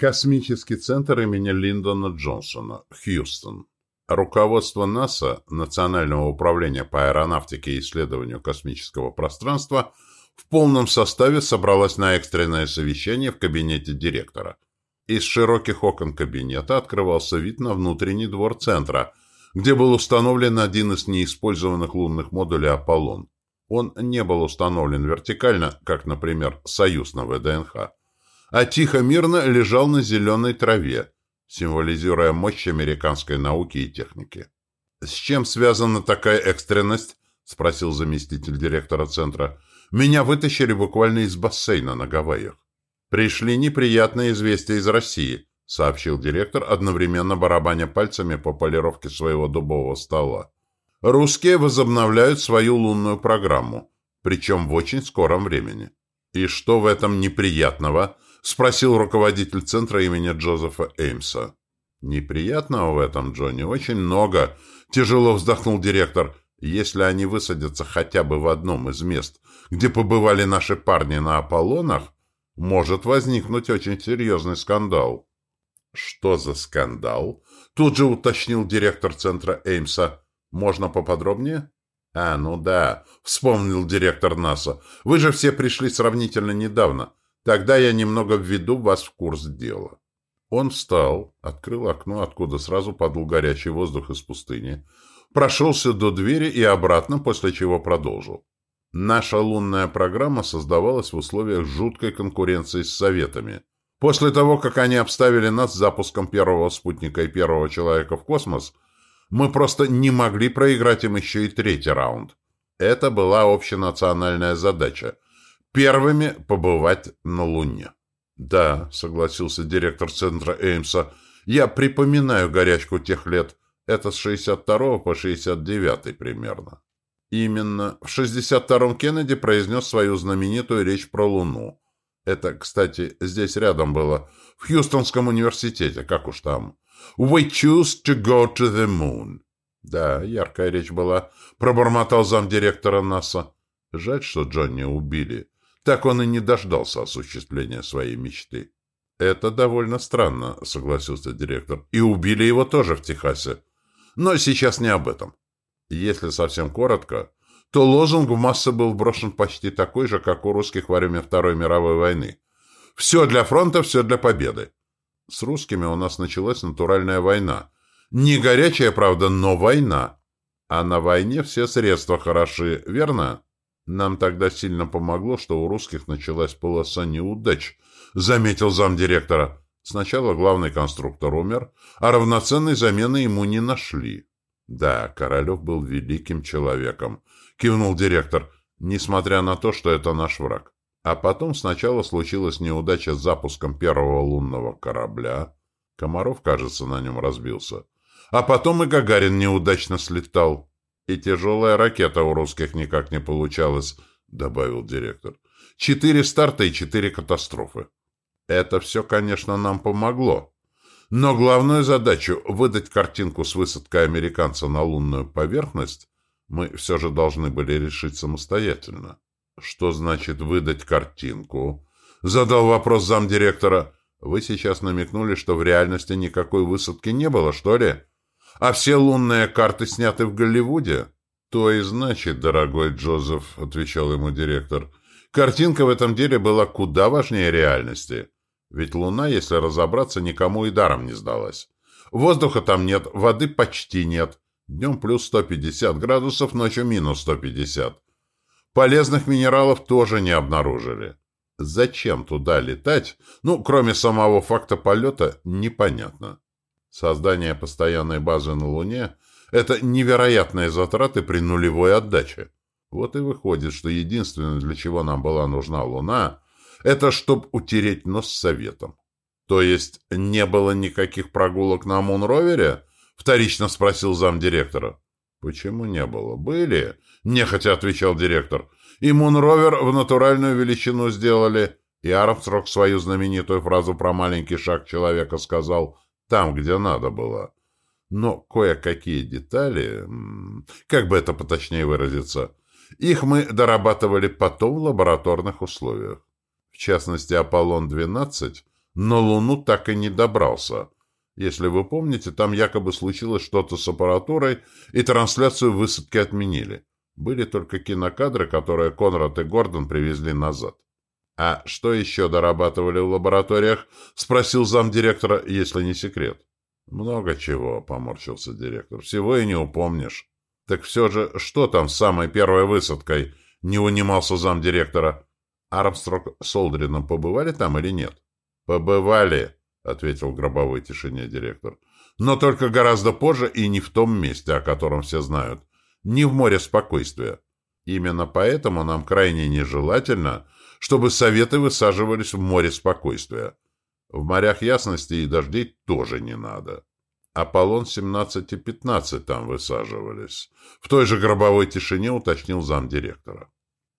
Космический центр имени Линдона Джонсона, Хьюстон. Руководство НАСА, Национального управления по аэронавтике и исследованию космического пространства, в полном составе собралось на экстренное совещание в кабинете директора. Из широких окон кабинета открывался вид на внутренний двор центра, где был установлен один из неиспользованных лунных модулей «Аполлон». Он не был установлен вертикально, как, например, «Союз» на ВДНХ а тихо-мирно лежал на зеленой траве, символизируя мощь американской науки и техники. «С чем связана такая экстренность?» — спросил заместитель директора центра. «Меня вытащили буквально из бассейна на Гавайях». «Пришли неприятные известия из России», — сообщил директор, одновременно барабаня пальцами по полировке своего дубового стола. «Русские возобновляют свою лунную программу, причем в очень скором времени». «И что в этом неприятного?» — спросил руководитель центра имени Джозефа Эймса. «Неприятного в этом, Джонни, очень много», — тяжело вздохнул директор. «Если они высадятся хотя бы в одном из мест, где побывали наши парни на Аполлонах, может возникнуть очень серьезный скандал». «Что за скандал?» — тут же уточнил директор центра Эймса. «Можно поподробнее?» «А, ну да», — вспомнил директор НАСА. «Вы же все пришли сравнительно недавно. Тогда я немного введу вас в курс дела». Он встал, открыл окно, откуда сразу подул горячий воздух из пустыни, прошелся до двери и обратно, после чего продолжил. Наша лунная программа создавалась в условиях жуткой конкуренции с Советами. После того, как они обставили нас запуском первого спутника и первого человека в космос, мы просто не могли проиграть им еще и третий раунд. Это была общенациональная задача – первыми побывать на Луне. «Да», — согласился директор центра Эймса, — «я припоминаю горячку тех лет. Это с 62 по 69 примерно». Именно. В 62-м Кеннеди произнес свою знаменитую речь про Луну. Это, кстати, здесь рядом было. В Хьюстонском университете, как уж там. «We choose to go to the moon». Да, яркая речь была. Пробормотал замдиректора НАСА. Жаль, что Джонни убили. Так он и не дождался осуществления своей мечты. «Это довольно странно», — согласился директор. «И убили его тоже в Техасе. Но сейчас не об этом. Если совсем коротко, то лозунг в массы был брошен почти такой же, как у русских во время Второй мировой войны. «Все для фронта, все для победы». С русскими у нас началась натуральная война. Не горячая, правда, но война. А на войне все средства хороши, верно? Нам тогда сильно помогло, что у русских началась полоса неудач, заметил замдиректора. Сначала главный конструктор умер, а равноценной замены ему не нашли. Да, Королев был великим человеком, кивнул директор, несмотря на то, что это наш враг. А потом сначала случилась неудача с запуском первого лунного корабля. Комаров, кажется, на нем разбился. А потом и Гагарин неудачно слетал. «И тяжелая ракета у русских никак не получалась», — добавил директор. «Четыре старта и четыре катастрофы. Это все, конечно, нам помогло. Но главную задачу — выдать картинку с высадкой американца на лунную поверхность — мы все же должны были решить самостоятельно». «Что значит выдать картинку?» — задал вопрос замдиректора. «Вы сейчас намекнули, что в реальности никакой высадки не было, что ли?» А все лунные карты сняты в Голливуде? То и значит, дорогой Джозеф, отвечал ему директор. Картинка в этом деле была куда важнее реальности. Ведь Луна, если разобраться, никому и даром не сдалась. Воздуха там нет, воды почти нет. Днем плюс 150 градусов, ночью минус 150. Полезных минералов тоже не обнаружили. Зачем туда летать? Ну, кроме самого факта полета, непонятно. Создание постоянной базы на Луне – это невероятные затраты при нулевой отдаче. Вот и выходит, что единственное, для чего нам была нужна Луна, это чтобы утереть нос Советом. То есть не было никаких прогулок на Мунровере? Вторично спросил замдиректора. Почему не было? Были, нехотя отвечал директор. И Мунровер в натуральную величину сделали. И Армстронг свою знаменитую фразу про маленький шаг человека сказал – там, где надо было. Но кое-какие детали, как бы это поточнее выразиться, их мы дорабатывали потом в лабораторных условиях. В частности, Аполлон-12 на Луну так и не добрался. Если вы помните, там якобы случилось что-то с аппаратурой, и трансляцию высадки отменили. Были только кинокадры, которые Конрад и Гордон привезли назад. «А что еще дорабатывали в лабораториях?» — спросил замдиректора, если не секрет. «Много чего», — поморщился директор. «Всего и не упомнишь». «Так все же, что там с самой первой высадкой?» — не унимался замдиректора. «Армстронг с Олдрином побывали там или нет?» «Побывали», — ответил гробовой тишине директор. «Но только гораздо позже и не в том месте, о котором все знают. Не в море спокойствия. Именно поэтому нам крайне нежелательно, чтобы советы высаживались в море спокойствия. В морях ясности и дождей тоже не надо. Аполлон 17 и 15 там высаживались. В той же гробовой тишине уточнил замдиректора.